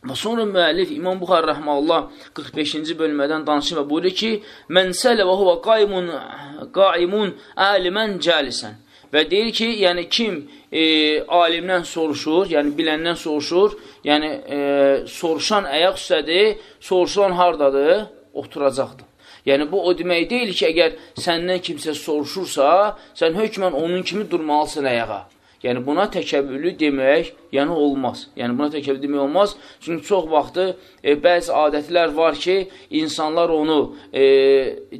Və sonra müəllif İmam Buxar rəhməllah 45-ci bölmədən danışır və buyurur ki, Mən sələ və huvə qaimun, qaimun əlimən cəlisən. Və deyir ki, yəni kim e, alimdən soruşur, yəni biləndən soruşur, yəni e, soruşan ayaq üstədir, soruşulan hardadır? Oturacaqdır. Yəni, bu o demək deyil ki, əgər səndən kimsə soruşursa, sən hökmən onun kimi durmalısın ayağa. Yəni, buna təkəbbürlü demək, yəni olmaz. Yəni, buna təkəbbürlü demək olmaz. Çünki çox vaxtı e, bəzi adətlər var ki, insanlar onu e,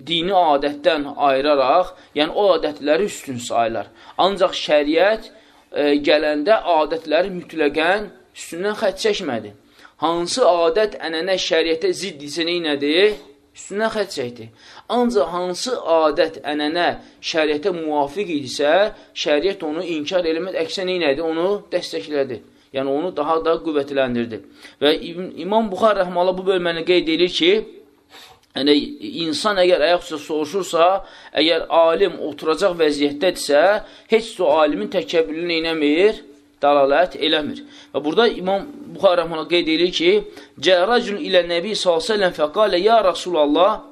dini adətdən ayıraraq, yəni o adətləri üstün saylar. Ancaq şəriət e, gələndə adətləri mütləqən üstündən xət çəkmədi. Hansı adət ənənə şəriətə zidd isə neynədir? Üstündən xət çəkdi. Ancaq hansı adət, ənənə şəriətə müvafiq idisə, şəriət onu inkar eləməd, əksə neynədi? Onu dəstəklədi. Yəni, onu daha da qüvvətləndirdi. Və İmam Buxar rəhmələ bu bölməni qeyd edir ki, yəni, insan əgər ayaq üstə soruşursa, əgər alim oturacaq vəziyyətdədirsə, heç o alimin təkəbbürlüyünü neynəmir? Dalalət eləmir. Və burada İmam Buxar rəhmələ qeyd edir ki, Cəracun ilə Nəbi s.ə.v fəqalə, Ya Rasulallah,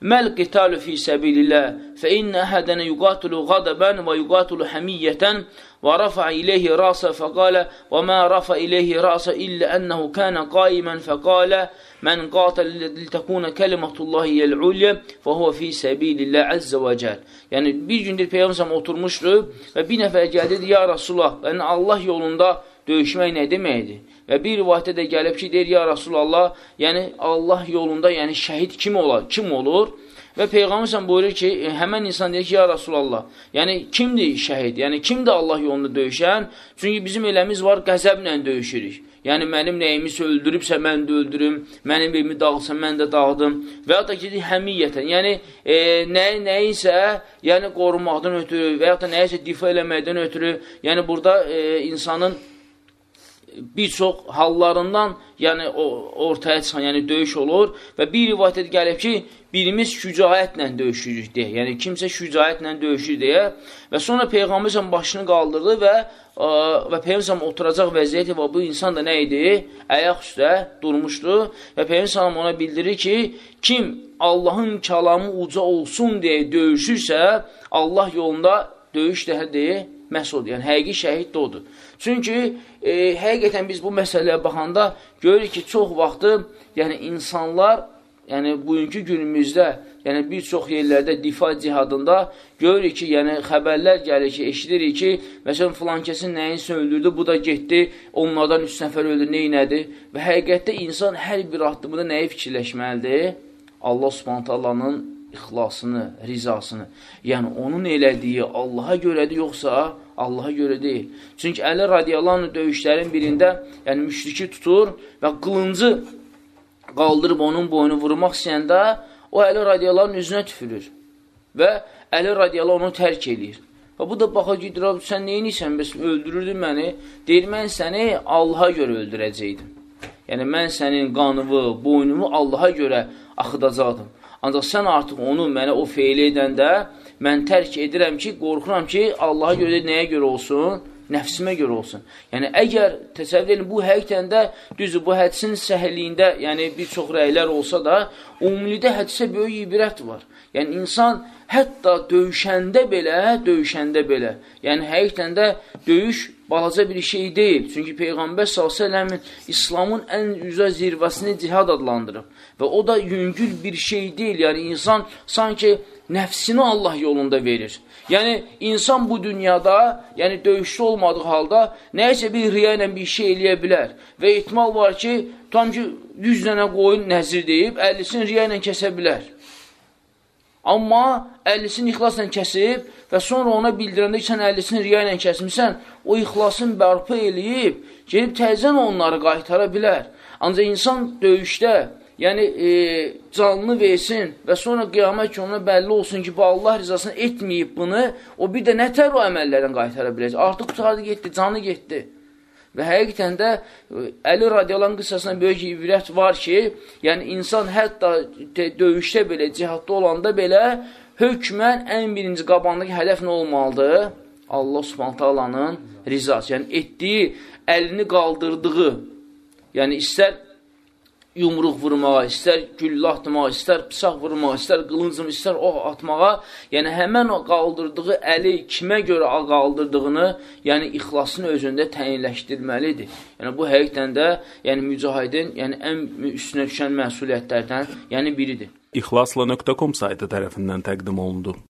Məl qitalu fi səbilillah, fə innə əhədənə yuqatulu qadəbən və yuqatulu həmiyyətən və rafa iləyhi rasa fəqalə və mə rafa iləyhi rasa illə ənəhu kənə qaimən fəqalə mən qatal litəkunə kəlimatullahi yəl-ulyə və huvə fi səbilillah əzzə və cəl. Yəni, bir gündür Peyğəmbər oturmuşdu və bir nəfər gəldi, ya Rasulullah, yəni Allah yolunda döyüşmək nə deməkdir? Və bir rivayətdə də gəlib ki, deyir, ya Rasulallah, yəni Allah yolunda, yəni şəhid kim olar? Kim olur? Və Peyğəmbər buyurur ki, e, həmən insan deyir ki, ya Rasulallah, yəni kimdir şəhid? Yəni kimdir Allah yolunda döyüşən? Çünki bizim eləmiz var, qəzəblə döyüşürük. Yəni mənim nəyimisə öldürübsə mən də öldürüm, mənim evimi dağılsa mən də dağıdım. Və ya da ki, həmiyyətən, yəni e, nə, nəyisə, yəni qorumaqdan ötürü və ya da nəyisə difa eləməkdən ötürü, yəni burada e, insanın bir çox hallarından yəni ortaya çıxan, yəni döyüş olur və bir rivayətdə gəlib ki, birimiz şücaətlə döyüşürük deyə. Yəni kimsə şücaətlə döyüşür deyə və sonra peyğəmbər başını qaldırdı və ə, və peyğəmbər oturacaq vəziyyət və bu insan da nə idi? Ayaq üstə durmuşdu və peyğəmbər ona bildirir ki, kim Allahın kəlamı uca olsun deyə döyüşürsə, Allah yolunda döyüş dəhədir məhz odur. Yəni, həqiqi şəhid də odur. Çünki e, həqiqətən biz bu məsələyə baxanda görürük ki, çox vaxtı yəni, insanlar yəni, bugünkü günümüzdə yəni, bir çox yerlərdə difa cihadında görürük ki, yəni, xəbərlər gəlir ki, eşidirik ki, məsələn, filan kəsin nəyinsə öldürdü, bu da getdi, onlardan üç nəfər öldü, neynədi? Və həqiqətdə insan hər bir addımında nəyi fikirləşməlidir? Allah subhanət Allah'ın ixlasını, rizasını. Yəni, onun elədiyi Allaha görədir, yoxsa Allaha görə deyil. Çünki Əli radiyallahu döyüşlərin birində, yəni müşriki tutur və qılıncı qaldırıb onun boynu vurmaq istəyəndə, o Əli radiyallahu üzünə tüfürür və Əli radiyallahu onu tərk eləyir. Və bu da baxa gedir, sən neyiniysən, bəs öldürürdün məni? Deyir, mən səni Allaha görə öldürəcəkdim. Yəni, mən sənin qanımı, boynumu Allaha görə axıdacaqdım. Ancaq sən artıq onu mənə o feili edəndə mən tərk edirəm ki, qorxuram ki, Allaha görə nəyə görə olsun? Nəfsimə görə olsun. Yəni, əgər təsəvvür edin, bu həqiqətən də düzdür, bu hədisin səhəlliyində, yəni bir çox rəylər olsa da, umumilikdə hədisə böyük ibrət var. Yəni, insan hətta döyüşəndə belə, döyüşəndə belə, yəni həqiqətən də döyüş balaca bir şey deyil. Çünki Peyğəmbər s.ə.v İslamın ən üzə zirvəsini cihad adlandırıb. Və o da yüngül bir şey deyil. Yəni, insan sanki nəfsini Allah yolunda verir. Yəni, insan bu dünyada, yəni döyüşdə olmadığı halda nəyəsə bir riya ilə bir şey eləyə bilər. Və ehtimal var ki, tam ki, 100 dənə qoyun nəzir deyib, 50-sini riya ilə kəsə bilər. Amma 50-sini ixlasla kəsib və sonra ona bildirəndə ki, sən 50-sini riya ilə kəsmirsən, o ixlasını bərpa eləyib, gelib təzən onları qaytara bilər. Ancaq insan döyüşdə, yəni e, canını versin və sonra qiyamət ki, ona bəlli olsun ki, bu Allah rizasını etməyib bunu, o bir də nətər o əməllərdən qaytara biləcək? Artıq qutardı getdi, canı getdi. Və həqiqətən də e, Əli radiyalan qıssasına böyük ibrət var ki, yəni insan hətta döyüşdə belə, cihadda olanda belə hökmən ən birinci qabandakı hədəf nə olmalıdır? Allah subhanət alanın rizası, yəni etdiyi, əlini qaldırdığı yəni istər yumruq vurmağa, istər güllə atmağa, istər bıçaq vurmağa, istər qılıncım, istər ox atmağa, yəni həmən o qaldırdığı əli kimə görə qaldırdığını, yəni ixlasını özündə təyinləşdirməlidir. Yəni bu həqiqətən də, yəni mücahidin, yəni ən üstünə düşən məsuliyyətlərdən, yəni biridir. İxlasla.com saytı tərəfindən təqdim olundu.